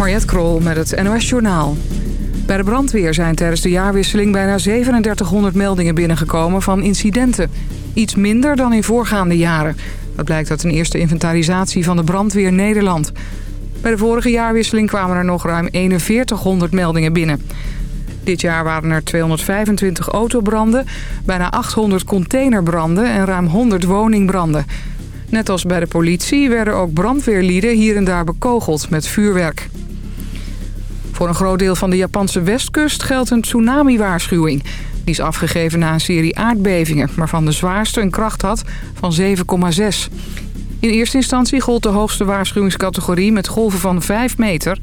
Mariette Krol met het NOS Journaal. Bij de brandweer zijn tijdens de jaarwisseling bijna 3700 meldingen binnengekomen van incidenten. Iets minder dan in voorgaande jaren. Dat blijkt uit een eerste inventarisatie van de brandweer Nederland. Bij de vorige jaarwisseling kwamen er nog ruim 4100 meldingen binnen. Dit jaar waren er 225 autobranden, bijna 800 containerbranden en ruim 100 woningbranden. Net als bij de politie werden ook brandweerlieden hier en daar bekogeld met vuurwerk. Voor een groot deel van de Japanse westkust geldt een tsunami-waarschuwing. Die is afgegeven na een serie aardbevingen... waarvan de zwaarste een kracht had van 7,6. In eerste instantie gold de hoogste waarschuwingscategorie... met golven van 5 meter.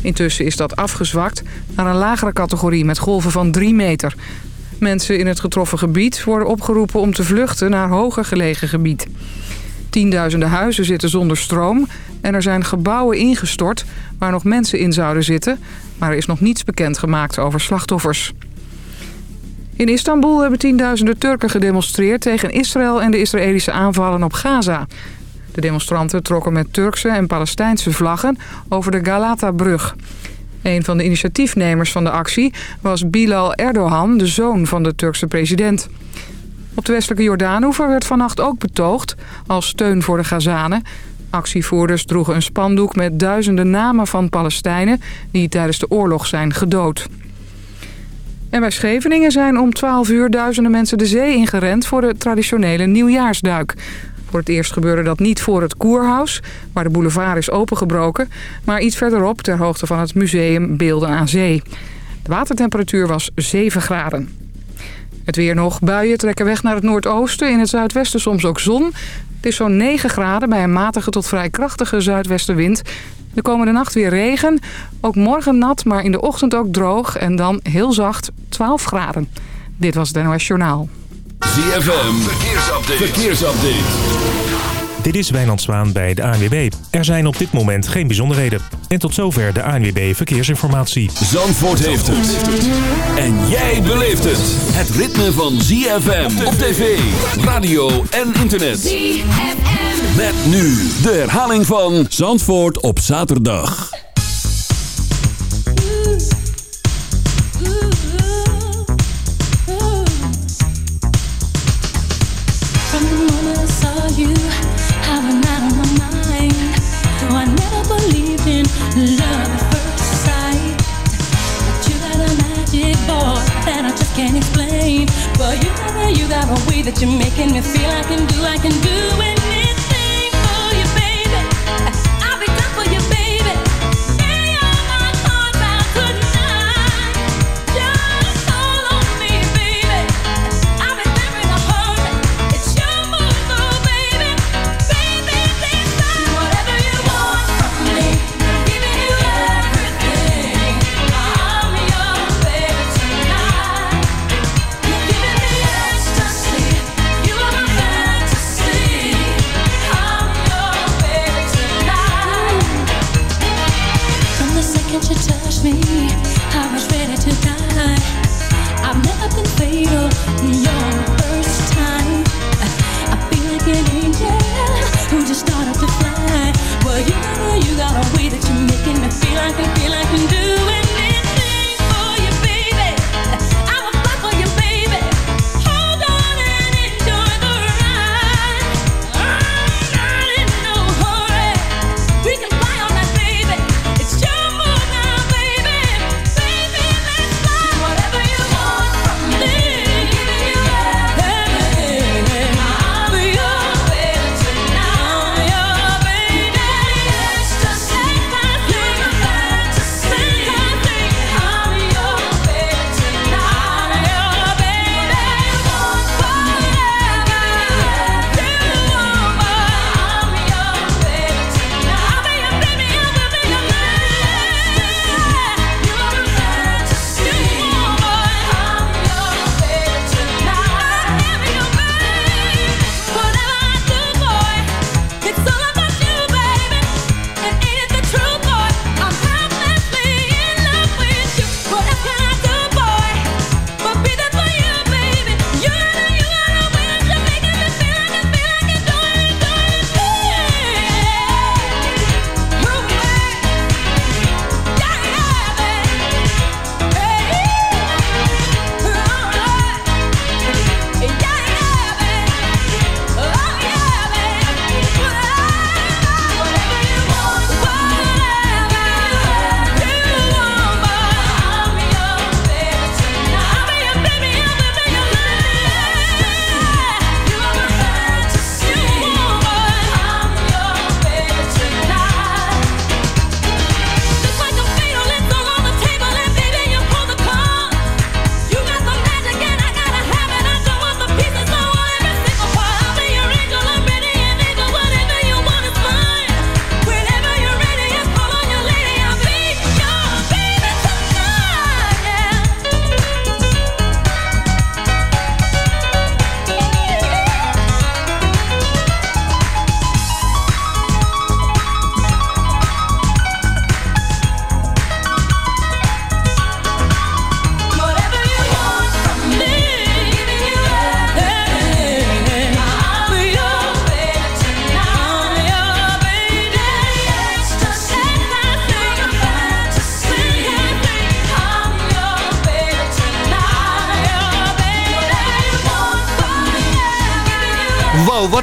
Intussen is dat afgezwakt naar een lagere categorie... met golven van 3 meter. Mensen in het getroffen gebied worden opgeroepen om te vluchten... naar hoger gelegen gebied. Tienduizenden huizen zitten zonder stroom en er zijn gebouwen ingestort waar nog mensen in zouden zitten. Maar er is nog niets bekend gemaakt over slachtoffers. In Istanbul hebben tienduizenden Turken gedemonstreerd tegen Israël en de Israëlische aanvallen op Gaza. De demonstranten trokken met Turkse en Palestijnse vlaggen over de Galata-brug. Een van de initiatiefnemers van de actie was Bilal Erdogan, de zoon van de Turkse president. Op de westelijke Jordaanoever werd vannacht ook betoogd als steun voor de Gazanen. Actievoerders droegen een spandoek met duizenden namen van Palestijnen... die tijdens de oorlog zijn gedood. En bij Scheveningen zijn om 12 uur duizenden mensen de zee ingerend... voor de traditionele nieuwjaarsduik. Voor het eerst gebeurde dat niet voor het Koerhuis, waar de boulevard is opengebroken... maar iets verderop ter hoogte van het museum Beelden aan Zee. De watertemperatuur was 7 graden. Het weer nog. Buien trekken weg naar het noordoosten. In het zuidwesten soms ook zon. Het is zo'n 9 graden bij een matige tot vrij krachtige zuidwestenwind. De komende nacht weer regen. Ook morgen nat, maar in de ochtend ook droog. En dan heel zacht 12 graden. Dit was het NOS Journaal. ZFM. Verkeersupdate. Verkeersupdate. Dit is Wijnand Zwaan bij de ANWB. Er zijn op dit moment geen bijzonderheden. En tot zover de ANWB Verkeersinformatie. Zandvoort heeft het. En jij beleeft het. Het ritme van ZFM op tv, radio en internet. ZFM. Met nu de herhaling van Zandvoort op zaterdag. A way that you're making me feel I can do, I can do it.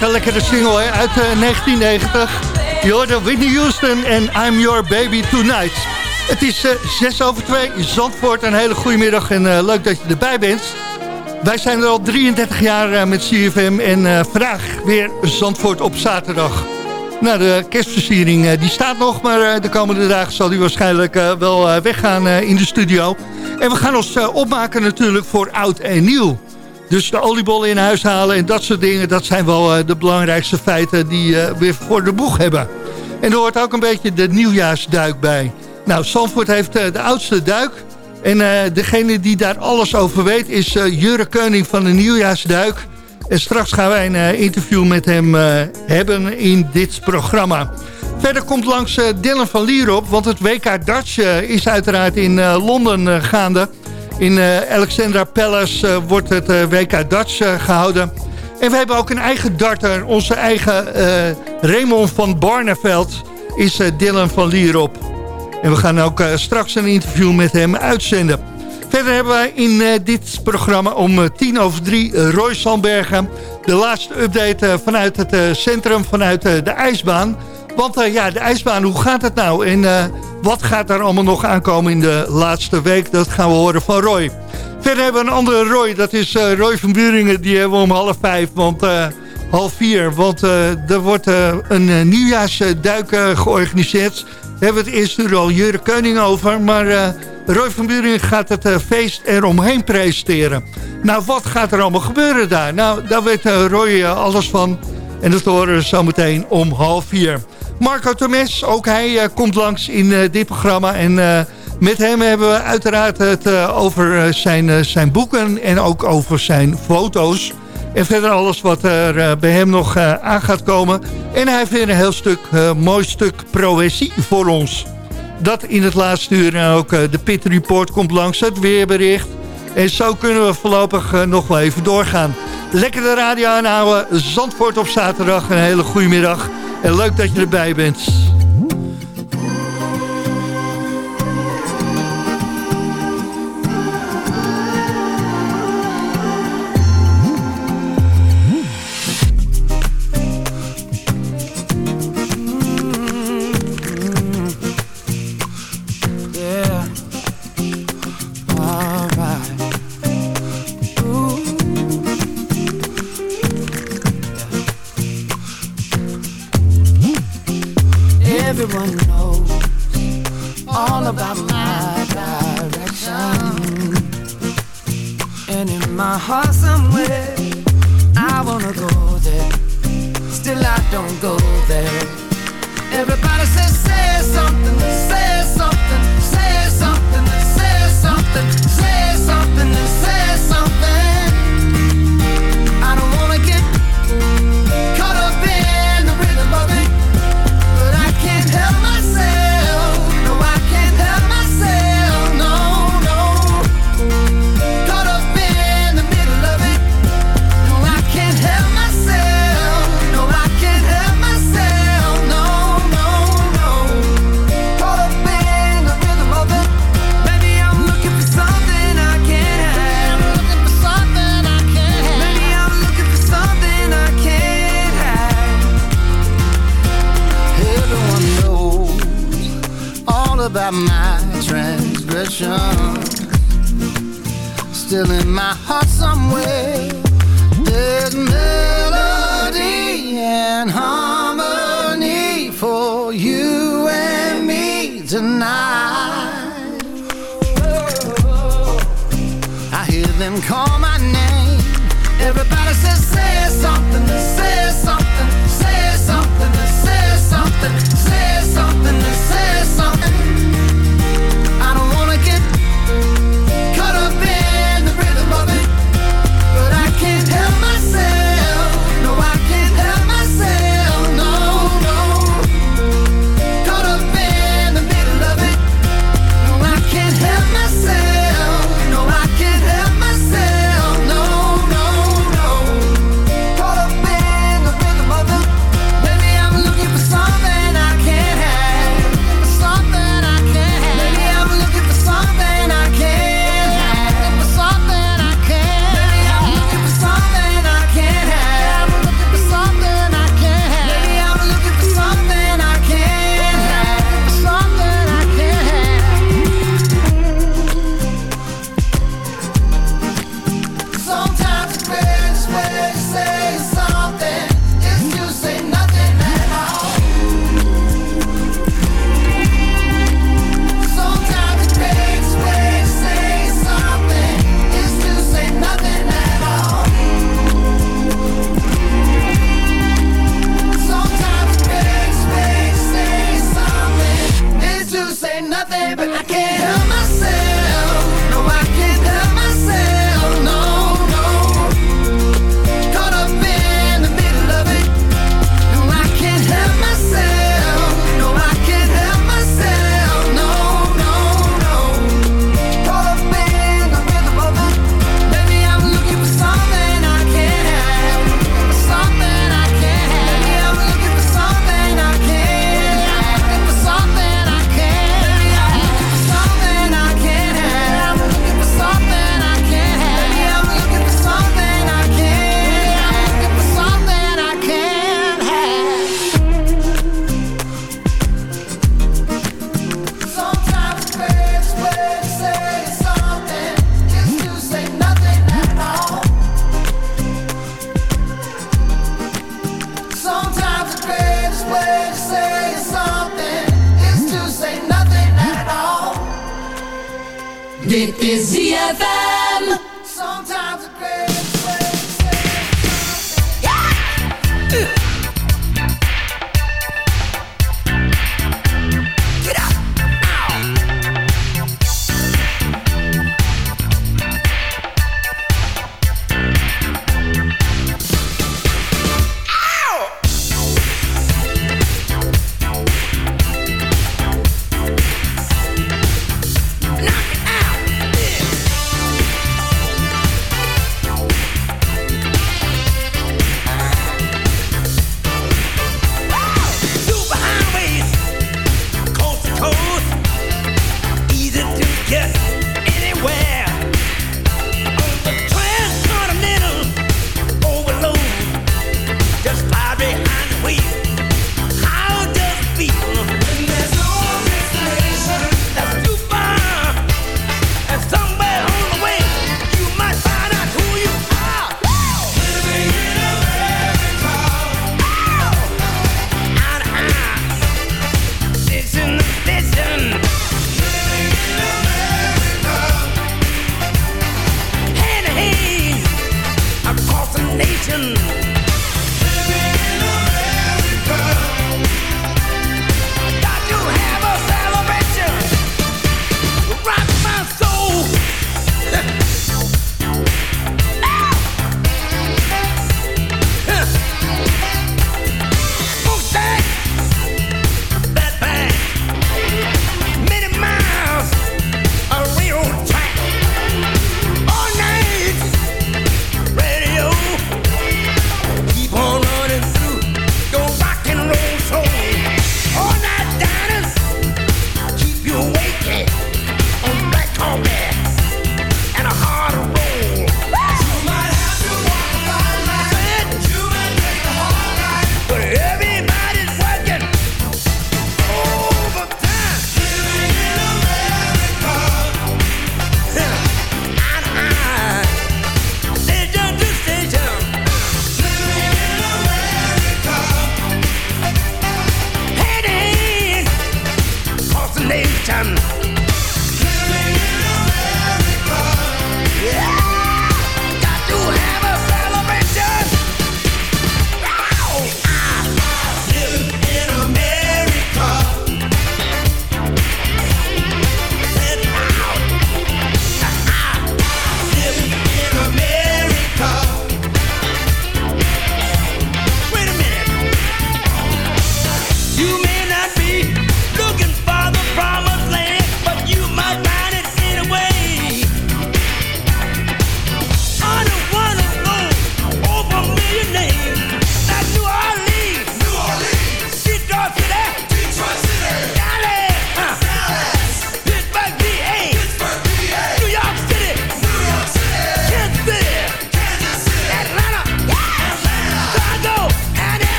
Een lekkere single hè, uit 1990. Je hoorde Whitney Houston en I'm Your Baby Tonight. Het is uh, 6 over 2, Zandvoort. Een hele goede middag en uh, leuk dat je erbij bent. Wij zijn er al 33 jaar uh, met CFM en vandaag weer Zandvoort op zaterdag. Nou, de kerstversiering die staat nog, maar de komende dagen zal die waarschijnlijk wel weggaan in de studio. En we gaan ons opmaken natuurlijk voor oud en nieuw. Dus de oliebollen in huis halen en dat soort dingen... dat zijn wel uh, de belangrijkste feiten die uh, we voor de boeg hebben. En er hoort ook een beetje de nieuwjaarsduik bij. Nou, Zandvoort heeft uh, de oudste duik. En degene die daar alles over weet is Jure Keuning van de nieuwjaarsduik. En straks gaan wij een interview met hem hebben in dit programma. Verder komt langs Dylan van Lierop, want het WK Dutch is uiteraard in Londen gaande... In uh, Alexandra Palace uh, wordt het uh, WK Dutch gehouden. En we hebben ook een eigen darter. Onze eigen Raymond van Barneveld is Dylan van Lierop. En we gaan ook straks een interview met hem uitzenden. Verder hebben we in dit programma om tien over drie Roy Sandbergen. De laatste update vanuit het centrum, vanuit de ijsbaan. Want ja, de ijsbaan, hoe gaat het nou? En wat gaat er allemaal nog aankomen in de laatste week? Dat gaan we horen van Roy. Verder hebben we een andere Roy. Dat is uh, Roy van Buringen. Die hebben we om half vijf. Want half vier. Want er wordt een nieuwjaarsduik georganiseerd. We hebben het eerst uur al Jure Keuning over. Maar Roy van Buringen gaat het feest eromheen presenteren. Nou, wat gaat er allemaal gebeuren daar? Nou, daar weet Roy alles van. En dat horen we zo meteen om half vier. Marco Tomes, ook hij uh, komt langs in uh, dit programma. En uh, met hem hebben we uiteraard het over zijn, zijn boeken en ook over zijn foto's. En verder alles wat er bij hem nog aan gaat komen. En hij heeft weer een heel stuk, mooi stuk proëzie voor ons. Dat in het laatste uur en ook de Pit Report komt langs, het weerbericht. En zo kunnen we voorlopig nog wel even doorgaan. Lekker de radio aanhouden, Zandvoort op zaterdag. Een hele goede middag. En leuk dat je erbij bent.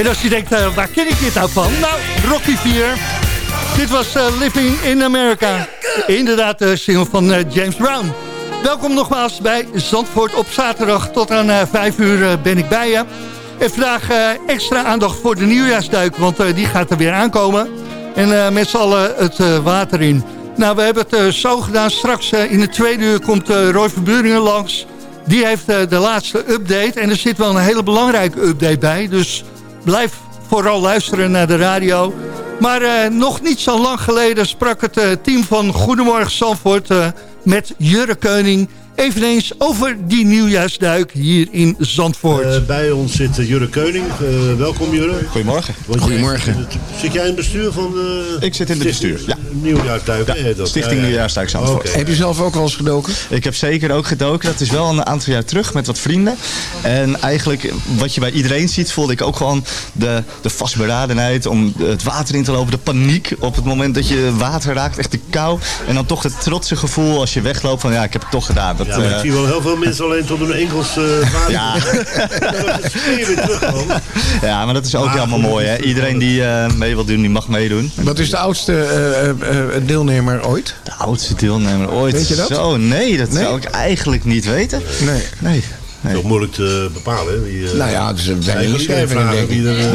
En als je denkt, uh, waar ken ik dit nou van? Nou, Rocky 4. Dit was uh, Living in America. Inderdaad, de single van uh, James Brown. Welkom nogmaals bij Zandvoort op zaterdag. Tot aan 5 uur ben ik bij je. En vandaag extra aandacht voor de nieuwjaarsduik, want die gaat er weer aankomen. En met z'n allen het water in. Nou, we hebben het zo gedaan. Straks in het tweede uur komt Roy Verburingen langs. Die heeft de laatste update. En er zit wel een hele belangrijke update bij. Dus blijf vooral luisteren naar de radio. Maar uh, nog niet zo lang geleden sprak het uh, team van Goedemorgen Zandvoort... Uh, met Jurre Keuning eveneens over die nieuwjaarsduik hier in Zandvoort. Uh, bij ons zit Jurre Keuning. Uh, welkom Jurre. Goedemorgen. Goedemorgen. zit jij in het bestuur van de... Ik zit in het bestuur, ja. Nieuwjaarsduik. Ja, eh, dat, Stichting Nieuwjaarsduik Zandvoort. Okay. Heb je zelf ook wel eens gedoken? Ik heb zeker ook gedoken. Dat is wel een aantal jaar terug met wat vrienden. En eigenlijk wat je bij iedereen ziet, voelde ik ook gewoon de, de vastberadenheid om het water in te lopen. De paniek op het moment dat je water raakt. Echt de kou. En dan toch het trotse gevoel als je wegloopt van ja, ik heb het toch gedaan. Dat, ja, ik zie wel heel veel mensen alleen tot hun enkels uh, Ja. ja, maar dat is ook maar, helemaal mooi. Hè? Iedereen die uh, mee wil doen, die mag meedoen. Wat is de oudste uh, deelnemer ooit? De oudste deelnemer ooit? Weet je dat? Zo, nee, dat nee? zou ik eigenlijk niet weten. Nee. Nee. Nee. Toch moeilijk te bepalen. Wie, uh, nou ja, het is een weinig inschrijving, denk ik. Er, uh,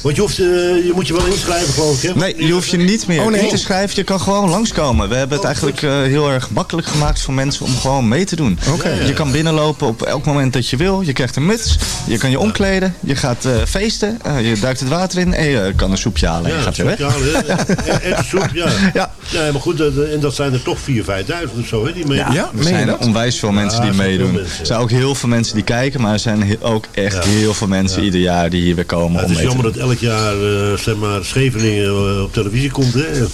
want je, hoeft, uh, je moet je wel inschrijven, geloof ik, hè? Nee, je hoeft je niet meer oh, nee. in te schrijven. Je kan gewoon langskomen. We hebben het eigenlijk heel erg makkelijk gemaakt voor mensen om gewoon mee te doen. Okay. Je kan binnenlopen op elk moment dat je wil. Je krijgt een muts. Je kan je omkleden. Je gaat feesten. je duikt het water in. En je kan een soepje halen. Ja, je gaat weer weg. Halen, ja. en, soep, ja. ja. ja. maar goed, en dat zijn er toch 4.000, 5.000 of zo, hè? Die mee ja, ja, er zijn onwijs veel mensen die meedoen. Er zijn ook heel veel mensen die kijken. Maar er zijn ook echt heel veel mensen ieder jaar die hier weer komen. het is jammer dat elk jaar zeg maar, Scheveningen op televisie komt, hè?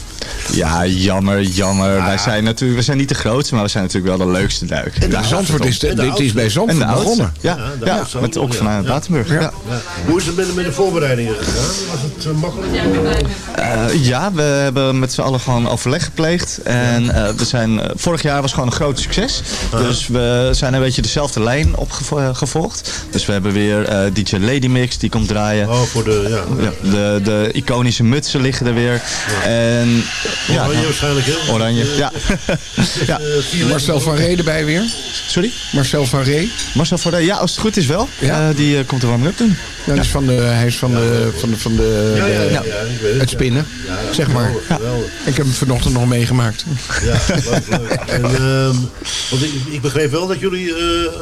Ja, jammer, jammer. Wij, zijn natuurlijk, we zijn niet de grootste, maar we zijn natuurlijk wel de leukste duik. En de ja, Zandvoort is, de, dit is bij Zandvoort begonnen. Ja, ja, ja met ook vanuit Batenburg. Ja. Hoe is het met, met de voorbereidingen gegaan? Was het uh, makkelijk? Uh, ja, we hebben met z'n allen gewoon overleg gepleegd. En uh, we zijn, vorig jaar was gewoon een groot succes. Dus we zijn een beetje dezelfde lijn opgevolgd. Dus we hebben weer DJ Lady Mix, die komt draaien. Oh, voor de, ja. de, de iconische mutsen liggen er weer. En ja, oranje waarschijnlijk, hè? Oranje, ja. ja. Marcel van Ree erbij weer. Sorry? Marcel van Ree. Marcel van Ree, ja, als het goed is wel. Ja. Uh, die uh, komt er warm up doen. Ja, dus van de, hij is van de, van de, van de, ja, ja, ja, het, het spinnen, zeg maar. Ik heb hem vanochtend nog meegemaakt. Ja, leuk, leuk. En, uh, want ik, ik, begreep wel dat jullie uh,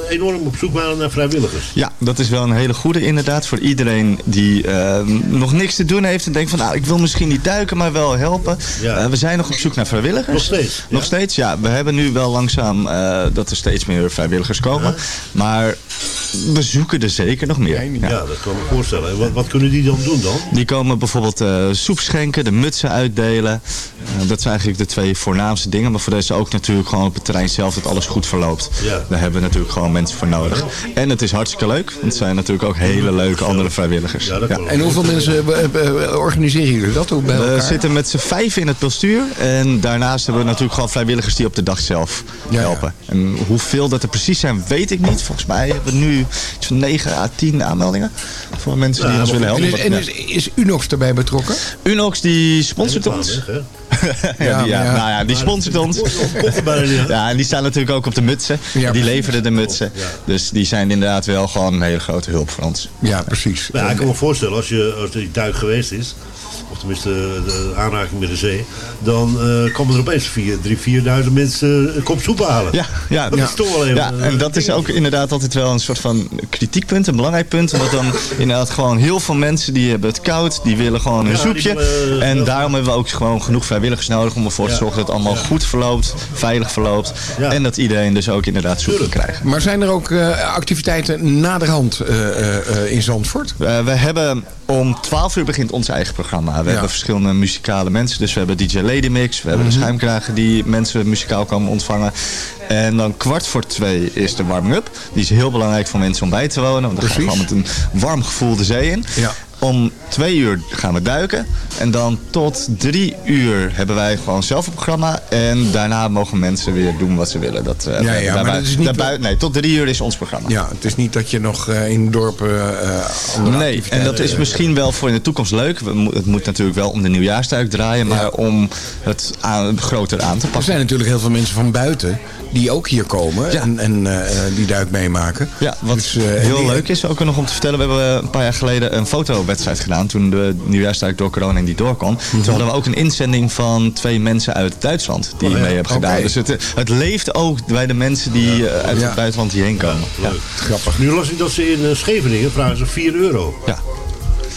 enorm op zoek waren naar vrijwilligers. Ja, dat is wel een hele goede inderdaad. Voor iedereen die nog niks te doen heeft en denkt van nou, ik wil misschien niet duiken, maar wel helpen. Ja. Uh, we zijn nog op zoek naar vrijwilligers. Nog steeds? Nog steeds, ja. We hebben nu wel langzaam uh, dat er steeds meer vrijwilligers komen. Maar we zoeken er zeker nog meer. Ja, ja dat kan ik me voorstellen. Wat, wat, kunnen die dan doen dan? Die komen bijvoorbeeld uh, soep schenken, de mutsen uitdelen. dat zijn eigenlijk de twee voornaamste dingen. Maar voor deze ook natuurlijk gewoon op het terrein zelf dat alles goed verloopt. Daar hebben we natuurlijk gewoon mensen voor nodig. En het is hartstikke leuk. Want het zijn natuurlijk ook hele leuke andere vrijwilligers. En hoeveel mensen organiseren jullie dat ook bij elkaar? We zitten met z'n vijf in het bestuur. En daarnaast hebben we natuurlijk gewoon vrijwilligers die op de dag zelf helpen. Ja, ja. En hoeveel dat er precies zijn, weet ik niet. Volgens mij hebben we nu van 9 à 10 aanmeldingen. Voor mensen die ons willen helpen. En, is, en is, is, Unox erbij betrokken? Unox die sponsort ons. ja, die, ja, Nou ja, die sponsort ons. ja, en die staan natuurlijk ook op de mutsen. die leveren de mutsen. Dus die zijn inderdaad wel gewoon een hele grote hulp voor ons. Ja, precies. Ja, ik kan me voorstellen, als, je, als die duik geweest is of tenminste de aanraking met de zee, dan uh, komen er opeens 3.000, 4.000 mensen een kop soep halen. Ja, ja, dat ja. is toch wel even. Ja, en dat is ook inderdaad altijd wel een soort van kritiekpunt, een belangrijk punt. Omdat dan inderdaad gewoon heel veel mensen die hebben het koud, die willen gewoon een ja, soepje. Willen, en daarom hebben we ook gewoon genoeg vrijwilligers nodig om ervoor te zorgen dat het allemaal goed verloopt, veilig verloopt. En dat iedereen dus ook inderdaad soep kan krijgen. Maar zijn er ook uh, activiteiten naderhand uh, in Zandvoort? we hebben om 12 uur begint ons eigen programma. We ja. hebben verschillende muzikale mensen. Dus we hebben DJ Lady Mix. We hebben de schuimkragen die mensen muzikaal komen ontvangen. En dan kwart voor twee is de warming-up. Die is heel belangrijk voor mensen om bij te wonen. Want dan gaan we gewoon met een warm gevoel de zee in. Ja. Om twee uur gaan we duiken. En dan tot drie uur hebben wij gewoon zelf een programma. En daarna mogen mensen weer doen wat ze willen. Dat, eh, Ja, ja, maar daarbij- dat is niet- daarbij- nee, tot drie uur is ons programma. Ja, het is niet dat je nog eh, in dorpen eh Nee, en dat is misschien wel voor in de toekomst leuk. Het moet natuurlijk wel om de nieuwjaarstuik draaien, maar om het aan, groter aan te Er pakken. zijn natuurlijk heel veel mensen van buiten die ook hier komen en, en die duik meemaken. Ja, wat Dus, heel die- leuk is ook nog om te vertellen. We hebben een paar jaar geleden een fotowedstrijd gedaan. Toen de nieuwjaarstuik door corona niet door kon. Mhm. Toen hadden we ook een inzending van twee mensen uit Duitsland. Die Oh, mee hebben gedaan. Dus het, het leeft ook bij de mensen die eh, uit het buitenland hierheen komen. Grappig. Nu las ik dat ze in eh, Scheveningen vragen ze 4 euro Ja.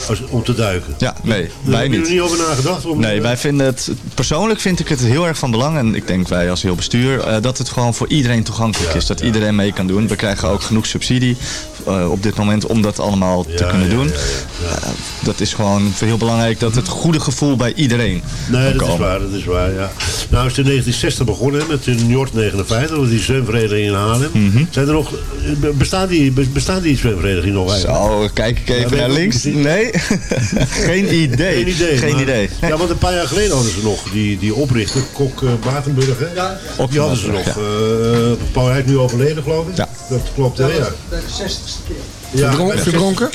als, om te duiken. ja, nee, wij heb je er niet. niet over nagedacht? Om, Nee, wij vinden het, persoonlijk vind ik het heel erg van belang, en ik denk wij als heel bestuur, eh, dat het gewoon voor iedereen toegankelijk is. Dat iedereen mee kan doen. We krijgen ook genoeg subsidie eh, op dit moment om dat allemaal te kunnen doen. Eh, dat is gewoon heel belangrijk dat het goede gevoel bij iedereen Nee, dat is waar, dat is waar, ja. Nou is het in 1960 begonnen met de Njord 59, die zwemvereniging in Haarlem. Mm. Zijn er nog, bestaan die, bestaan die zwemvereniging nog eigenlijk? Zo, kijk ik even naar links. Nee, geen idee. Geen idee. Geen idee. Ja, want een paar jaar geleden hadden ze nog die, die oprichter, Kok eh, Batenburg. Ja, Die hadden ze nog. Paul, heeft nu overleden, geloof ik. Ja. Dat klopt. Ja. 60 ja, Verdronken? verdronken?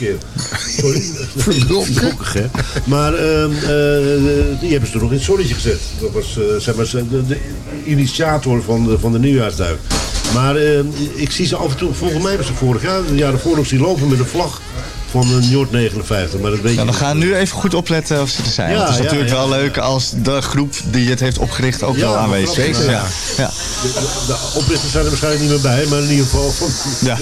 Sorry. verdronken. hè? Maar ehm, eh, eh, die hebben ze toen nog in het zonnetje gezet. Dat was uh, zeg de, initiator van de, van de nieuwjaarsduik. Maar ehm, ik zie ze af en toe, volgens mij hebben ze vorig jaar, de jaren voor nog lopen met een vlag van de Njord 59. Maar dat weet Ja, je we gaan nu even goed opletten of ze er zijn. Ja, Want het is ja, natuurlijk ja. wel leuk als de groep die het heeft opgericht ook Ja, wel aanwezig is. zeker, Ja. ja. De, de oprichters zijn er waarschijnlijk niet meer bij, maar in ieder geval. Ja.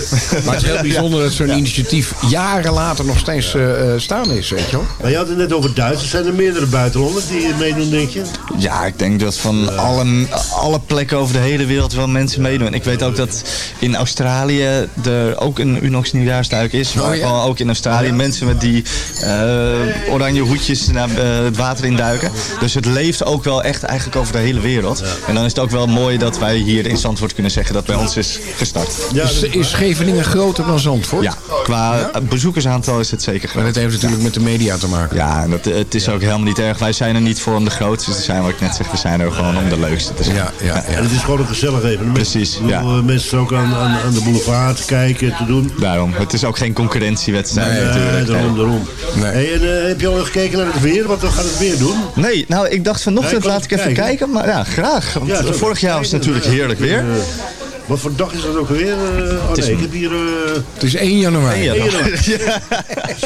Maar het is heel bijzonder dat zo'n initiatief jaren later nog steeds eh, eh, staan is, weet je wel. Maar je had het net over Duitsers. Zijn er meerdere buitenlanders die meedoen, denk je? Ja, ik denk dat van alle, alle plekken over de hele wereld wel mensen meedoen. En ik weet ook dat in Australië er ook een Unox nieuwjaarsduik is. Maar Oh, ook in Australië mensen met die eh, oranje hoedjes naar eh, het water induiken. Dus het leeft ook wel echt eigenlijk over de hele wereld. En dan is het ook wel mooi dat wij hier in Zandvoort kunnen zeggen dat bij ons is gestart. Ja, Is, is Scheveningen groter dan Zandvoort? Ja, qua bezoekersaantal is het zeker Maar groot. dat heeft natuurlijk met de media te maken. Ja, en dat, het is ook helemaal niet erg. Wij zijn er niet voor om de grootste te zijn, wat ik net zeg. We zijn er gewoon om de leukste te zijn. Ja, ja, ja. En het is gewoon een gezellig evenement. Precies, ja. eh, Mensen ook aan, aan, aan de boulevard te kijken, te doen. Daarom. Het is ook geen concurrentiewedstrijd Nee, natuurlijk. Nee, daarom, Nee. daarom. Nee. Hey, en, eh, heb je al gekeken naar het weer? Wat gaat het weer doen? Nee, nou ik dacht vanochtend laat ik even kijken. Maar ja, graag. Want Ja, zo. vorig jaar was het natuurlijk heerlijk weer. Eh, wat voor dag is dat ook weer? Eh, oh is nee, ik een- heb hier eh Het is 1 januari. Ja, één nog. januari.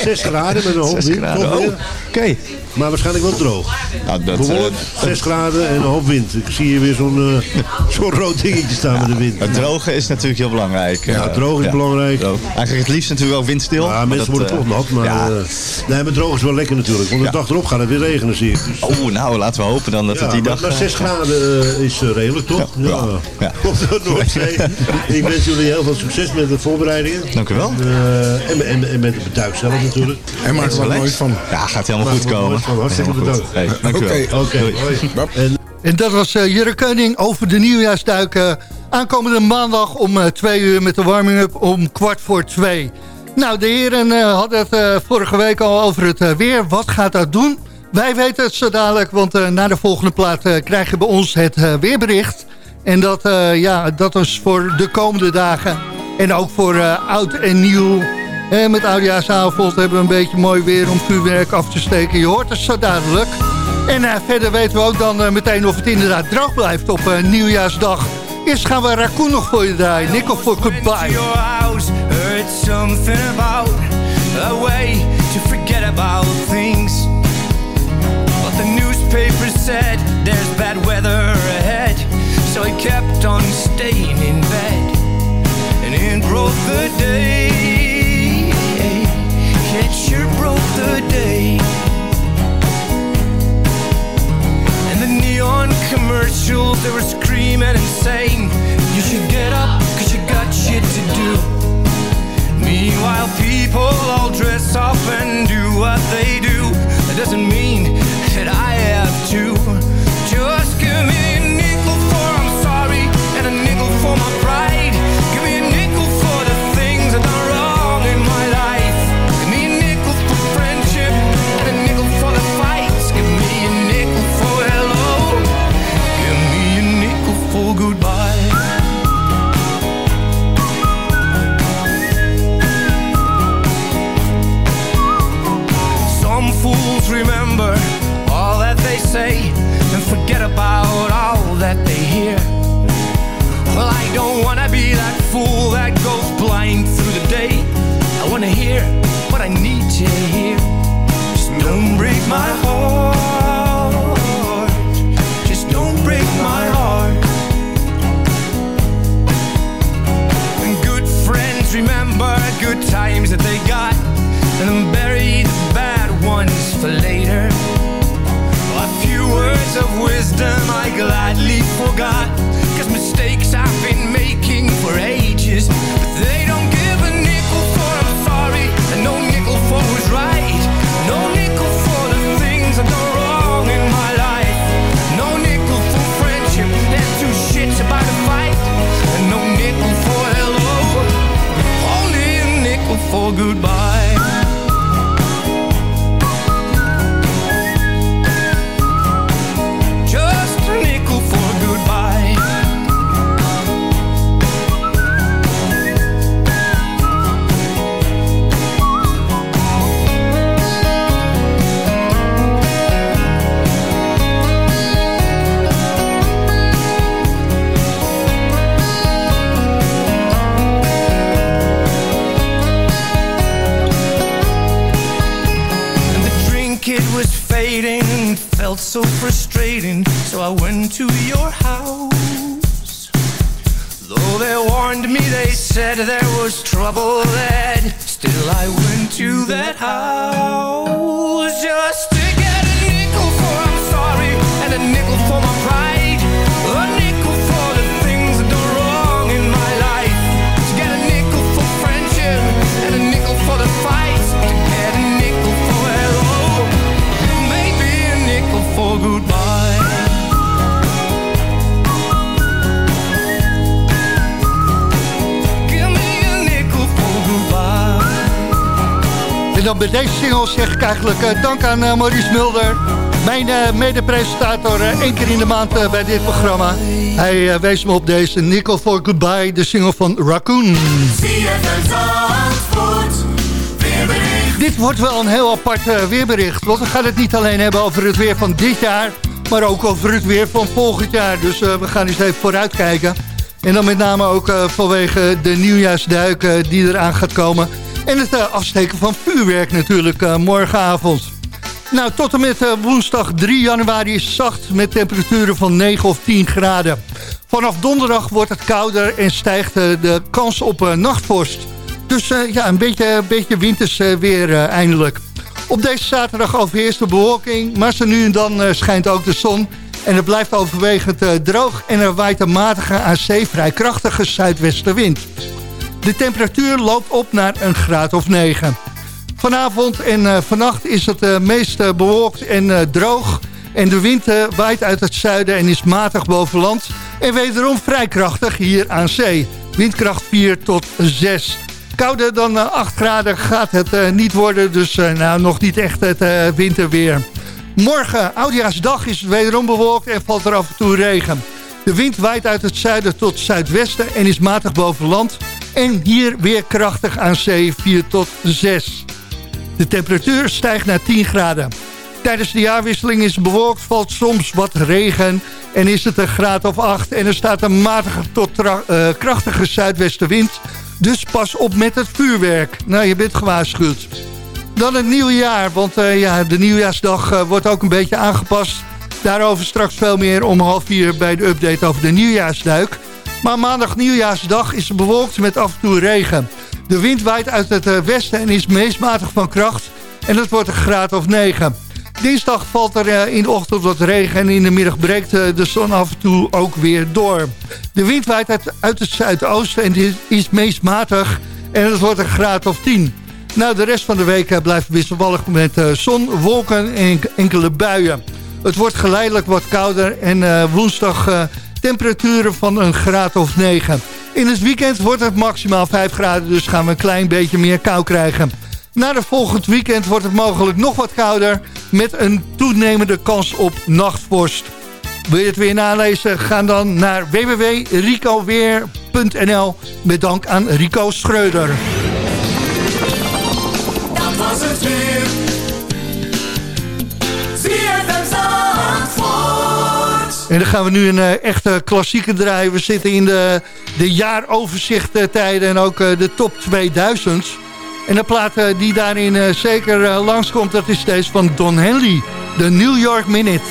6 graden met een hoop wind. Oh. Oké. Maar waarschijnlijk wel droog. Nou, dat, Bewolkt, eh, 6 graden en een hoop wind. Ik zie hier weer zo'n eh, zo'n rood dingetje staan met de wind. het droge is natuurlijk heel belangrijk. Ja, Eh, droog is belangrijk. Eigenlijk het liefst natuurlijk ook windstil. Ja, mensen worden eh, toch nat, maar... eh, nee, maar droog is wel lekker natuurlijk. Want de dag erop gaat het weer regenen, zie ik. Dus, Oh, nou, laten we hopen dan dat het die dag... maar eh, 6 graden eh, is eh, redelijk, toch? Ja, ja, ja. Op de Noordzee. Ik wens jullie heel veel succes met de voorbereidingen. Dank u wel. Eh, en, en, en met het beduik zelf natuurlijk. En maak er moois van. Ja, gaat helemaal goed komen. Hartstikke bedankt. Hey, dank u wel. Oké. En dat was uh, Jurre Keuning over de nieuwjaarsduik. eh, aankomende maandag om uh, twee uur met de warming-up om kwart voor twee. Nou, de heren uh, hadden het uh, vorige week al over het uh, weer. Wat gaat dat doen? Wij weten het zo dadelijk, want uh, na de volgende plaat uh, krijg je bij ons het uh, weerbericht. En dat, uh, ja, dat is voor de komende dagen. En ook voor uh, oud en nieuw. En met oudjaarsavond hebben we een beetje mooi weer om vuurwerk af te steken. Je hoort het zo dadelijk. En uh, verder weten we ook dan meteen of het inderdaad droog blijft op nieuwjaarsdag. Eerst gaan we Raccoon nog voor je draaien. Nickel for Goodbye. Something about way to forget about things. I kept on staying in bed. And it broke the day. It sure broke the day. And the neon commercials, they were screaming and saying, You should get up, cause you got shit to do. Meanwhile, people all dress up and do what they do. That doesn't mean that I have to. For my fool that goes blind through the day. I wanna hear what I need to hear. Just don't break my heart. Bij deze single zeg ik eigenlijk eh, dank aan eh, Maurice Mulder. Mijn eh, mede-presentator één keer in de maand bij dit programma. Hij wees me op deze Nickel for Goodbye, de single van Raccoon. Dit wordt wel een heel apart weerbericht. Want we gaan het niet alleen hebben over het weer van dit jaar... maar ook over het weer van volgend jaar. Dus we gaan eens even vooruitkijken. En dan met name ook vanwege de nieuwjaarsduik die eraan gaat komen. En het eh, afsteken van vuurwerk natuurlijk eh, morgenavond. Nou, tot en met eh, woensdag 3 januari is zacht met temperaturen van 9 of 10 graden. Vanaf donderdag wordt het kouder en stijgt de kans op nachtvorst. Dus ja, een beetje, beetje winters weer eindelijk. Op deze zaterdag overheerst de bewolking, maar zo nu en dan schijnt ook de zon. En het blijft overwegend droog en er waait een matige aan zee vrij krachtige zuidwestenwind. De temperatuur loopt op naar een graad of 9. Vanavond en eh, vannacht is het eh, meest eh, bewolkt en droog. En de wind waait uit het zuiden en is matig boven land. En wederom vrij krachtig hier aan zee. Windkracht 4 tot 6. Kouder dan eh, 8 graden gaat het niet worden. Dus nou, nog niet echt het winterweer. Morgen, Oudjaarsdag, is het wederom bewolkt en valt er af en toe regen. De wind waait uit het zuiden tot zuidwesten en is matig boven land. En hier weer krachtig aan zee 4 tot 6. De temperatuur stijgt naar 10 graden. Tijdens de jaarwisseling is bewolkt, valt soms wat regen en is het een graad of 8. En er staat een matige tot eh, krachtige zuidwestenwind. Dus pas op met het vuurwerk. Nou, je bent gewaarschuwd. Dan het nieuwe jaar, want eh, ja, de nieuwjaarsdag eh, wordt ook een beetje aangepast. Daarover straks veel meer om half vier bij de update over de nieuwjaarsduik. Maar maandag nieuwjaarsdag is bewolkt met af en toe regen. De wind waait uit het eh, westen en is meest matig van kracht. En het wordt een graad of 9. Dinsdag valt er eh, in de ochtend wat regen en in de middag breekt eh, de zon af en toe ook weer door. De wind waait uit, het zuidoosten en is, meest matig en het wordt een graad of 10. Nou, de rest van de week blijft wisselvallig met zon, wolken en enkele buien. Het wordt geleidelijk wat kouder en eh, woensdag eh, temperaturen van een graad of 9. In het weekend wordt het maximaal 5 graden, dus gaan we een klein beetje meer kou krijgen. Na de volgend weekend wordt het mogelijk nog wat kouder... met een toenemende kans op nachtvorst. Wil je het weer nalezen? Ga dan naar www.ricoweer.nl met dank aan Rico Schreuder. Dat was het weer. En dan gaan we nu een eh, echte klassieker draaien. We zitten in de, de jaaroverzichttijden en ook eh, de top 2000. En de plaat eh, die daarin zeker langskomt, dat is deze van Don Henley. De New York Minute.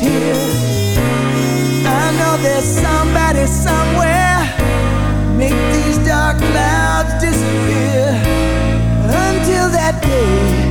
here. I know there's somebody somewhere. Make these dark clouds disappear. Until that day.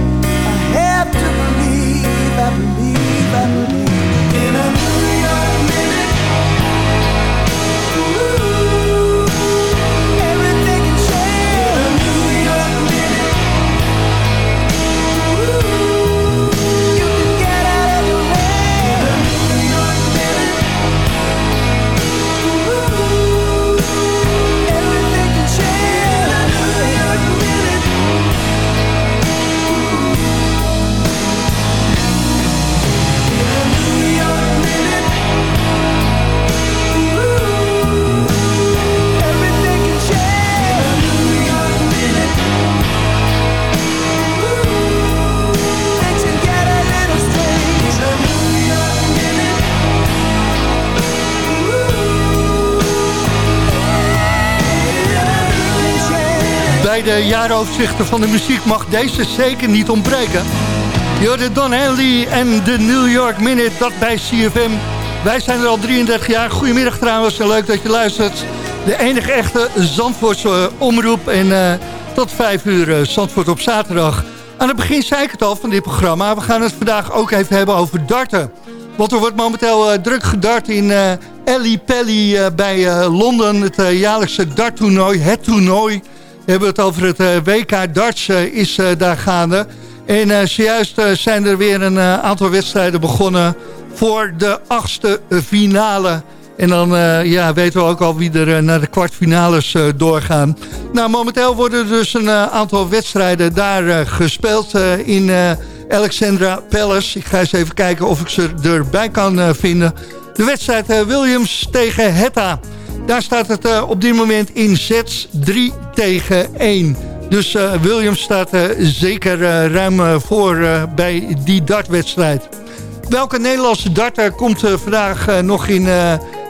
De jaaroverzichten van de muziek mag deze zeker niet ontbreken. Jorde Don Henley en de New York Minute, dat bij CFM. Wij zijn er al 33 jaar. Goedemiddag trouwens, en leuk dat je luistert. De enige echte Zandvoortse omroep en uh, tot 5 uur uh, Zandvoort op zaterdag. Aan het begin zei ik het al van dit programma. We gaan het vandaag ook even hebben over darten. Want er wordt momenteel uh, druk gedart in uh, Ellie Pelly bij Londen. Het jaarlijkse darttoernooi, het toernooi. We hebben het over het WK darts is daar gaande. En zojuist zijn er weer een aantal wedstrijden begonnen voor de achtste finale. En dan ja, weten we ook al wie er naar de kwartfinales doorgaan. Nou, momenteel worden er dus een aantal wedstrijden daar gespeeld in Alexandra Palace. Ik ga eens even kijken of ik ze erbij kan vinden. De wedstrijd Williams tegen Hetta. Daar staat het uh, op dit moment in sets 3 tegen 1. Dus Williams staat zeker ruim voor bij die dartwedstrijd. Welke Nederlandse darter komt vandaag nog in,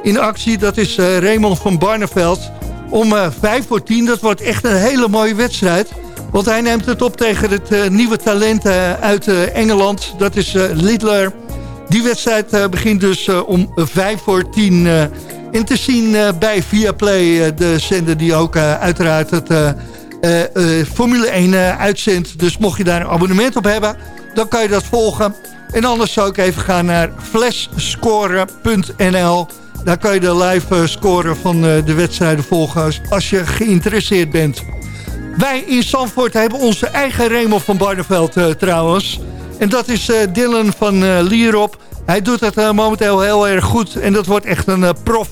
in actie? Dat is Raymond van Barneveld. Om 5 voor 10, dat wordt echt een hele mooie wedstrijd. Want hij neemt het op tegen het uh, nieuwe talent uh, uit uh, Engeland. Dat is Lidler. Die wedstrijd begint dus om 5 voor 10. En te zien bij Viaplay, de zender die ook uiteraard het Formule 1 uitzendt. Dus mocht je daar een abonnement op hebben, dan kan je dat volgen. En anders zou ik even gaan naar flashscoren.nl. Daar kan je de live score van de wedstrijden volgen als, je geïnteresseerd bent. Wij in Zandvoort hebben onze eigen Raymond van Barneveld trouwens. En dat is Dylan van Lierop. Hij doet het momenteel heel erg goed. En dat wordt echt een prof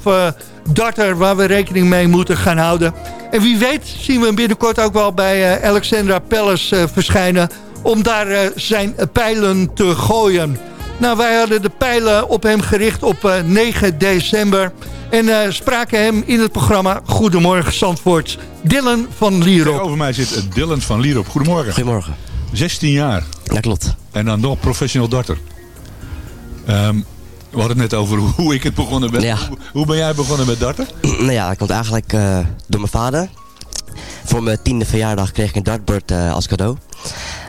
darter waar we rekening mee moeten gaan houden. En wie weet zien we hem binnenkort ook wel bij Alexandra Palace verschijnen... om daar zijn pijlen te gooien. Nou, wij hadden de pijlen op hem gericht op 9 december... En uh, spraken hem in het programma Goedemorgen Zandvoort. Dylan van Lierop. Over mij zit Dylan van Lierop. Goedemorgen. Goedemorgen. 16 jaar. Ja, klopt. En dan nog professional darter. Um, we hadden het net over hoe ik het begonnen ben. Ja. Hoe, hoe, ben jij begonnen met darten? Nou ja, dat komt eigenlijk uh, door mijn vader. Voor mijn tiende verjaardag kreeg ik een dartboard uh, als cadeau.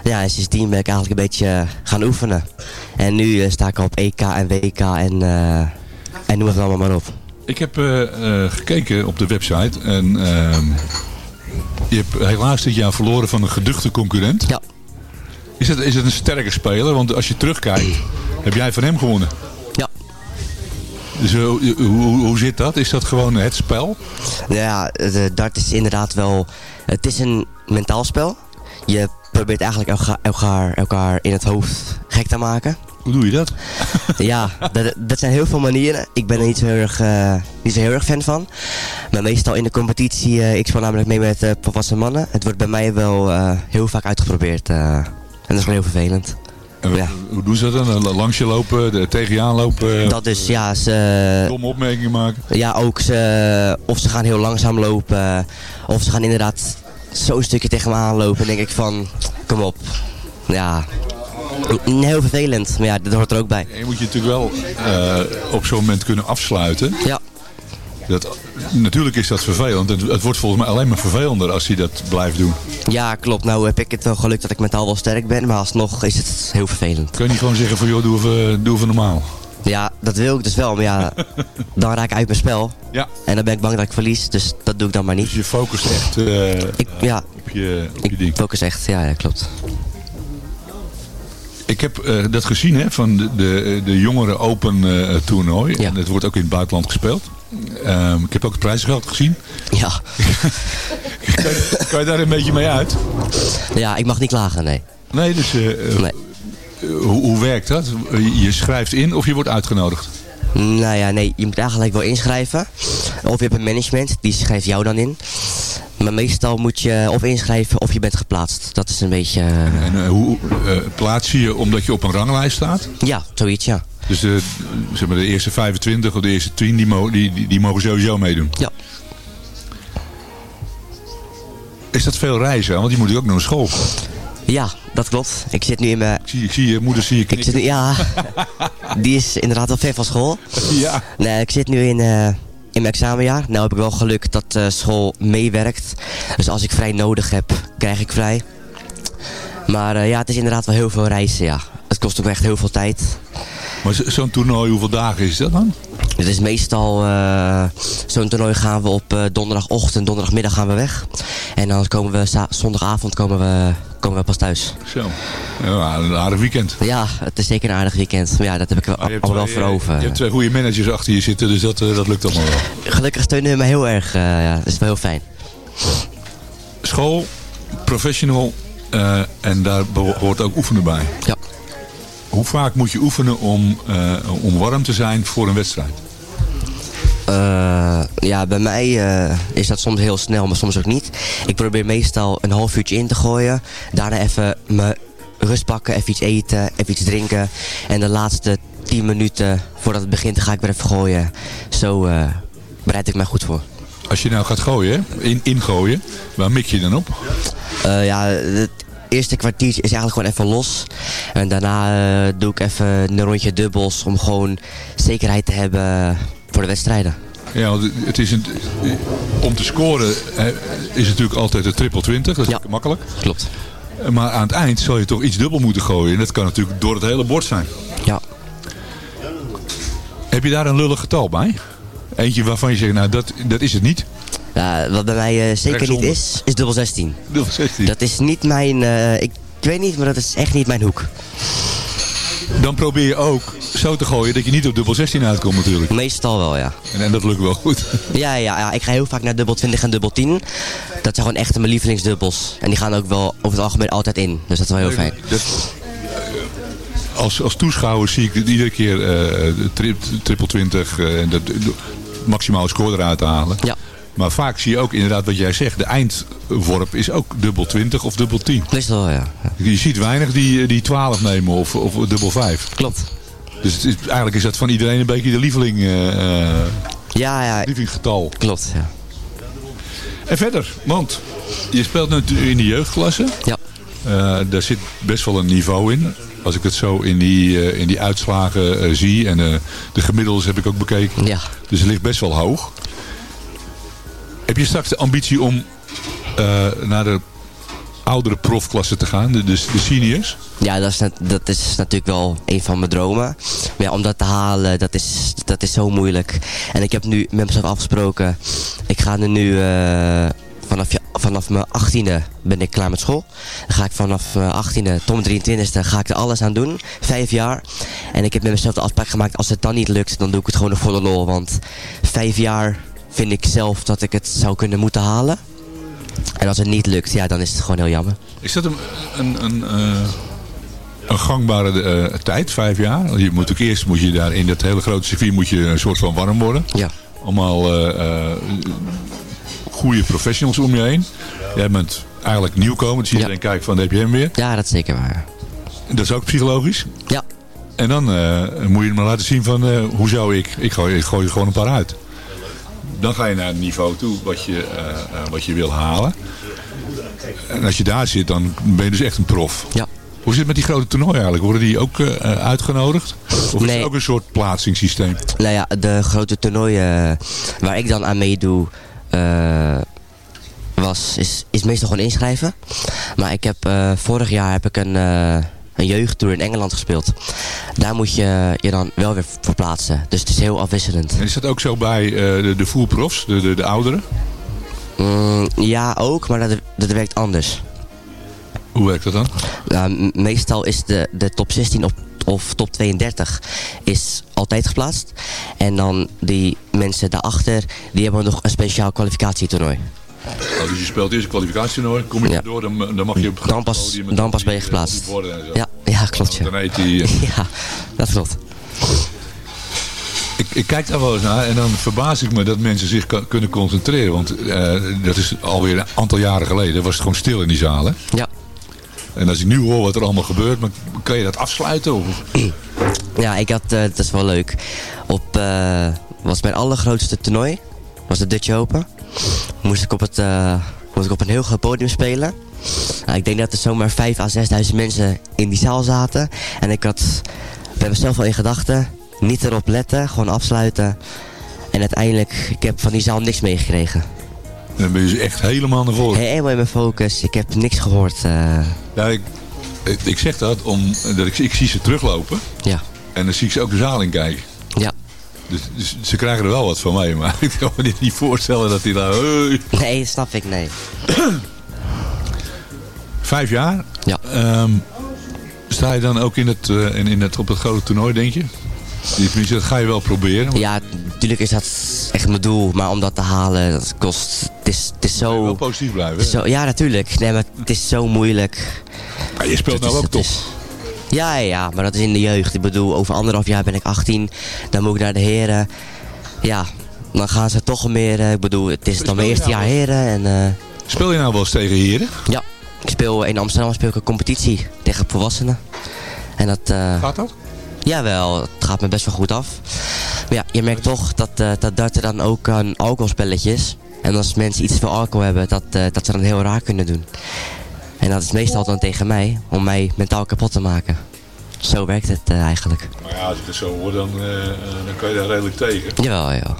Ja, en sindsdien ben ik eigenlijk een beetje gaan oefenen. En nu sta ik al op EK en WK en, en noem het allemaal maar op. Ik heb gekeken op de website en uh, je hebt helaas dit jaar verloren van een geduchte concurrent. Ja. Is het, is het een sterke speler? Want als je terugkijkt, heb jij van hem gewonnen. Ja. Dus hoe, hoe, hoe zit dat? Is dat gewoon het spel? Ja, de dart is inderdaad wel... Het is een mentaal spel. Je probeert eigenlijk elkaar, elkaar, elkaar in het hoofd gek te maken. Hoe doe je dat? ja, dat, dat, zijn heel veel manieren. Ik ben er niet zo heel erg, uh, niet zo heel erg fan van. Maar meestal in de competitie, uh, ik speel namelijk mee met uh, volwassen mannen. Het wordt bij mij wel heel vaak uitgeprobeerd. en dat is gewoon heel vervelend. En ja. Hoe doen ze dat dan? Langs je lopen, tegen je aanlopen? Dat is, ja, ze... Domme opmerkingen maken? Ja, ook ze... Of ze gaan heel langzaam lopen. Of ze gaan inderdaad zo'n stukje tegen me aanlopen. En denk ik van, kom op. Ja, Heel vervelend, maar ja, dat hoort er ook bij. Je moet je natuurlijk wel uh, op zo'n moment kunnen afsluiten. Ja. Dat, natuurlijk is dat vervelend. Het, het wordt volgens mij alleen maar vervelender als hij dat blijft doen. Ja, klopt. Nou heb ik het wel geluk dat ik mentaal wel sterk ben, maar alsnog is het heel vervelend. Kun je niet gewoon zeggen van joh, doe even, doe even normaal? Ja, dat wil ik dus wel, maar ja, dan raak ik uit mijn spel. Ja. En dan ben ik bang dat ik verlies, dus dat doe ik dan maar niet. Dus je focust echt uh, ik, ja, op je, op ik je ding? focus echt, ja, ja klopt. Ik heb uh, dat gezien hè, van de, de, de jongere open uh, toernooi. Ja. En het wordt ook in het buitenland gespeeld. Um, ik heb ook het prijzengeld gezien. Ja. kan, je, kan, je, daar een beetje mee uit? Ja, ik mag niet klagen, nee. Nee, dus uh, nee. hoe, hoe werkt dat? Je schrijft in of je wordt uitgenodigd? Nou ja, nee, je moet eigenlijk wel inschrijven. Of je hebt een management, die schrijft jou dan in. Maar meestal moet je of inschrijven of je bent geplaatst. Dat is een beetje... Uh... En uh, hoe uh, plaats je je omdat je op een ranglijst staat? Ja, zoiets ja. Dus de, zeg maar de eerste 25 of de eerste 10 die, mo die, die, die mogen sowieso meedoen? Ja. Is dat veel reizen? Want je moet ook naar school. Ja, dat klopt. Ik zit nu in mijn... Ik zie, ik zie je moeder zie je ik zit nu, Ja, die is inderdaad wel ver van school. Ja. Nee, ik zit nu in, uh, in mijn examenjaar. Nou heb ik wel geluk dat uh, school meewerkt. Dus als ik vrij nodig heb, krijg ik vrij. Maar uh, ja, het is inderdaad wel heel veel reizen, ja. Het kost ook echt heel veel tijd. Maar zo'n toernooi, hoeveel dagen is dat dan? Het is meestal, uh, zo'n toernooi gaan we op uh, donderdagochtend, donderdagmiddag gaan we weg. En dan komen we, zondagavond komen we, komen we pas thuis. Zo, ja, een aardig weekend. Ja, het is zeker een aardig weekend. Maar ja, dat heb ik wel, allemaal wel voor over. Je hebt twee goede managers achter je zitten, dus dat, dat lukt allemaal wel. Gelukkig steunen ze me heel erg, ja, dat is wel heel fijn. School, professional en daar hoort ook oefenen bij. Ja. Hoe vaak moet je oefenen om, uh, om warm te zijn voor een wedstrijd? Uh, ja, bij mij uh, is dat soms heel snel, maar soms ook niet. Ik probeer meestal een half uurtje in te gooien. Daarna even mijn rust pakken, even iets eten, even iets drinken. En de laatste 10 minuten voordat het begint, ga ik weer even gooien. Zo bereid ik mij goed voor. Als je nou gaat gooien, in, ingooien, waar mik je dan op? ja, het eerste kwartiertje is eigenlijk gewoon even los. En daarna uh, doe ik even een rondje dubbels om gewoon zekerheid te hebben voor de wedstrijden. Ja, het is een, om te scoren is het natuurlijk altijd de triple 20. Dat is ja, makkelijk. Klopt. Maar aan het eind zal je toch iets dubbel moeten gooien. En dat kan natuurlijk door het hele bord zijn. Ja. Heb je daar een lullig getal bij? Eentje waarvan je zegt, nou dat, dat is het niet. Ja, wat bij mij uh, zeker niet is, is dubbel 16. Dubbel 16? Dat is niet mijn, uh, ik, weet niet, maar dat is echt niet mijn hoek. Dan probeer je ook zo te gooien dat je niet op dubbel 16 uitkomt natuurlijk. Meestal wel, ja. En, en dat lukt wel goed. Ja, ja, ja, ik ga heel vaak naar dubbel 20 en dubbel 10. Dat zijn gewoon echt mijn lievelingsdubbels. En die gaan ook wel over het algemeen altijd in. Dus dat is wel heel fijn. Dat, als, als toeschouwer zie ik iedere keer uh, tri triple 20 uh, en dat maximale score eruit halen. Ja. Maar vaak zie je ook inderdaad wat jij zegt. De eindworp is ook dubbel 20 of dubbel 10. Meestal wel, ja. Je ziet weinig die, die 12 nemen of, of dubbel 5. Klopt. Dus het is, eigenlijk is dat van iedereen een beetje de lieveling, uh, ja, ja. lievelingsgetal. Klopt, ja. En verder, want je speelt natuurlijk in de jeugdklasse. Ja. Uh, daar zit best wel een niveau in. Als ik het zo in die, uh, in die uitslagen uh, zie. En de gemiddeldes heb ik ook bekeken. Ja. Dus het ligt best wel hoog. Heb je straks de ambitie om uh, naar de oudere profklasse te gaan, de, de, seniors? Ja, dat is, dat is natuurlijk wel een van mijn dromen. Maar ja, om dat te halen, dat is, dat is zo moeilijk. En ik heb nu met mezelf afgesproken, ik ga er nu... Uh, vanaf, vanaf mijn 18e ben ik klaar met school. Dan ga ik vanaf mijn 18e tot mijn 23e ga ik er alles aan doen. Vijf jaar. En ik heb met mezelf de afspraak gemaakt, als het dan niet lukt, dan doe ik het gewoon de lol. Want vijf jaar vind ik zelf dat ik het zou kunnen moeten halen. En als het niet lukt, ja, dan is het gewoon heel jammer. Is dat een, een, een, uh, een gangbare uh, tijd, vijf jaar? Je moet ook eerst moet je daar in dat hele grote circuit moet je een soort van warm worden. Ja. Allemaal uh, goede professionals om je heen. Jij bent eigenlijk nieuwkomer, dus iedereen ja. kijkt van, heb je hem weer? Ja, dat is zeker waar. Dat is ook psychologisch? Ja. En dan moet je maar laten zien van, hoe zou ik? Ik gooi, ik gooi er gewoon een paar uit dan ga je naar het niveau toe wat je, uh, uh, wat je wil halen. En als je daar zit, dan ben je dus echt een prof. Ja. Hoe zit het met die grote toernooien eigenlijk? Worden die ook uh, uitgenodigd? Of nee. is het ook een soort plaatsingssysteem? Nou ja, de grote toernooien waar ik dan aan meedoe... was, is, is meestal gewoon inschrijven. Maar ik heb, vorig jaar heb ik een een jeugdtour in Engeland gespeeld. Daar moet je je dan wel weer voor plaatsen. Dus het is heel afwisselend. En is dat ook zo bij uh, de, de voerprofs, de, de, de ouderen? Mm, ja, ook, maar dat, dat werkt anders. Hoe werkt dat dan? Nou, meestal is de, de top 16 of, of top 32 is altijd geplaatst. En dan die mensen daarachter, die hebben nog een speciaal kwalificatietoernooi. Oh, dus je speelt eerst een kwalificatietoernooi, kom je ja. door, dan, dan mag je op dan pas, podium dan pas ben je geplaatst. Ja, ja, klopt. Ja. Dan heet die, ja, dat klopt. Ik, ik, kijk daar wel eens naar en dan verbaas ik me dat mensen zich kunnen concentreren. Want uh, dat is alweer een aantal jaren geleden. was het gewoon stil in die zalen. Ja. En als ik nu hoor wat er allemaal gebeurt, maar kan je dat afsluiten? Of? Ja, ik had, uh, dat is wel leuk. Op, uh, was mijn allergrootste toernooi. Was de Dutch Open moest ik op, het, uh, moest ik op een heel groot podium spelen. Nou, ik denk dat er zomaar 5 à 6.000 mensen in die zaal zaten. En ik had bij mezelf al in gedachten, niet erop letten, gewoon afsluiten. En uiteindelijk, ik heb van die zaal niks meegekregen. Dan ben je dus echt helemaal naar voren. Helemaal in mijn focus. Ik heb niks gehoord. eh. Ja, ik, ik- ik zeg dat omdat ik, ik zie ze teruglopen. Ja. En dan zie ik ze ook de zaal in kijken. Dus, dus ze krijgen er wel wat van mij, maar ik kan me dit niet voorstellen dat hij daar... Hey. Nee, snap ik, nee. Vijf jaar? Ja. Ehm, sta je dan ook in het, eh, in, in het, op het grote toernooi, denk je? Die- Dat ga je wel proberen. maar Ja, natuurlijk is dat echt mijn doel. Maar om dat te halen, dat kost... Het is, het is zo... wel positief blijven. zo ja, natuurlijk. Nee, maar het is zo moeilijk. Maar je speelt nou ook is- Ja, ja, ja, maar dat is in de jeugd. Ik bedoel, over anderhalf jaar ben ik 18. Dan moet ik naar de heren. Ja, dan gaan ze toch meer... eh, Ik bedoel, het is dan mijn eerste jaar heren. En, eh, Speel je nou wel eens tegen heren? ja, ik speel in Amsterdam speel ik een competitie tegen volwassenen. En dat... eh, Gaat dat? Jawel, het gaat me best wel goed af. Maar ja, je merkt toch dat, eh dat darten dan ook een alcoholspelletje is. En als mensen iets te veel alcohol hebben, dat, eh, dat ze dan heel raar kunnen doen. En dat is meestal dan tegen mij, om mij mentaal kapot te maken. Zo werkt het eh, eigenlijk. Maar ja, als ik het zo hoor, dan, eh, eh, dan kan je daar redelijk tegen. Jawel, ja.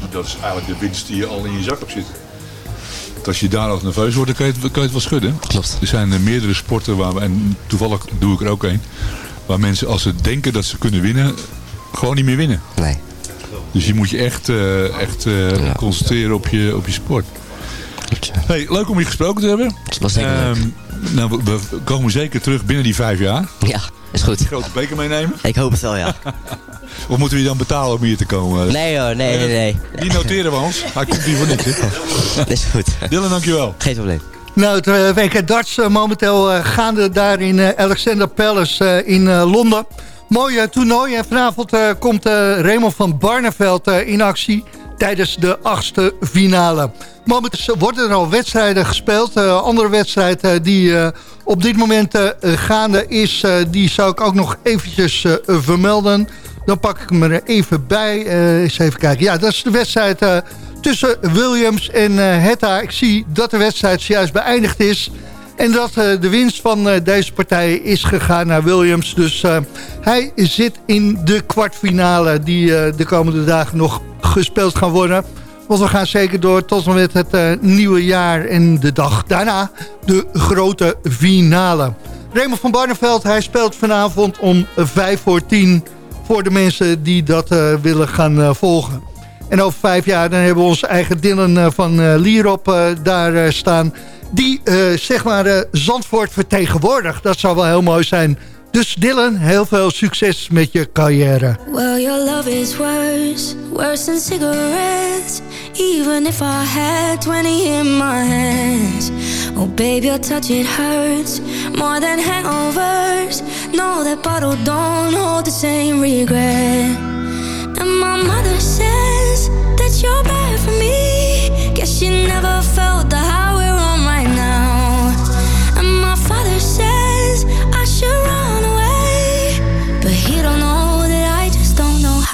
En dat is eigenlijk de winst die je al in je zak hebt zitten. Want als je daar nog nerveus wordt, dan kan je het, kan je het wel schudden. Klopt. Er zijn meerdere sporten, waar, we- en toevallig doe ik er ook een, waar mensen als ze denken dat ze kunnen winnen, gewoon niet meer winnen. Nee. Dus je moet je echt, echt concentreren op je, op je sport. Hey, leuk om je gesproken te hebben. Het was zeker leuk. Ehm, nou, we, we komen zeker terug binnen die vijf jaar. Ja, is goed. Grote beker meenemen. Ik hoop het wel, ja. Of moeten we je dan betalen om hier te komen? Nee hoor, nee, nee, nee. Die noteren we ons. Hij komt hier voor niks. Dat is goed. Dylan, dankjewel. Geen probleem. Nou, het eh, WK darts eh, momenteel eh, gaande daar in eh, Alexander Palace eh, in eh, Londen. Mooi eh, toernooi en vanavond eh, komt eh, Raymond van Barneveld eh, in actie tijdens de achtste finale. Momenteel worden er al wedstrijden gespeeld. Eh, andere wedstrijd eh, die eh, op dit moment gaande is, die zou ik ook nog eventjes vermelden. Dan pak ik hem er even bij. Eens even kijken. Ja, dat is de wedstrijd tussen Williams en Hetta. Ik zie dat de wedstrijd zojuist beëindigd is. En dat eh, de winst van eh, deze partij is gegaan naar Williams. Dus eh, hij zit in de kwartfinale die de komende dagen nog gespeeld gaan worden. Want we gaan zeker door tot en met het nieuwe jaar en de dag daarna de grote finale. Raymond van Barneveld, hij speelt vanavond om 5 voor 10 voor de mensen die dat willen gaan volgen. En over vijf jaar dan hebben we onze eigen Dylan van Lierop daar staan. Die eh, zeg maar eh, Zandvoort vertegenwoordigt. Dat zou wel heel mooi zijn. Dus Dylan, heel veel succes met je carrière. Well, your love is worse, worse than cigarettes. Even if I had 20 in my hands. Oh, babe, your touch, it hurts more than hangovers. No, that bottle don't hold the same regret. And my mother says that you're bad for me. Guess she never felt the high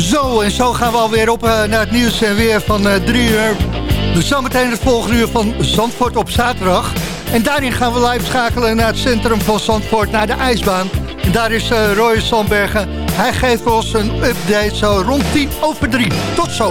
Zo, en zo gaan we alweer op uh, naar het nieuws en weer van uh, drie uur. Dus zometeen het volgende uur van Zandvoort op zaterdag. En daarin gaan we live schakelen naar het centrum van Zandvoort, naar de ijsbaan. En daar is Roy Sandbergen. Hij geeft ons een update zo rond 10 over 3. Tot zo.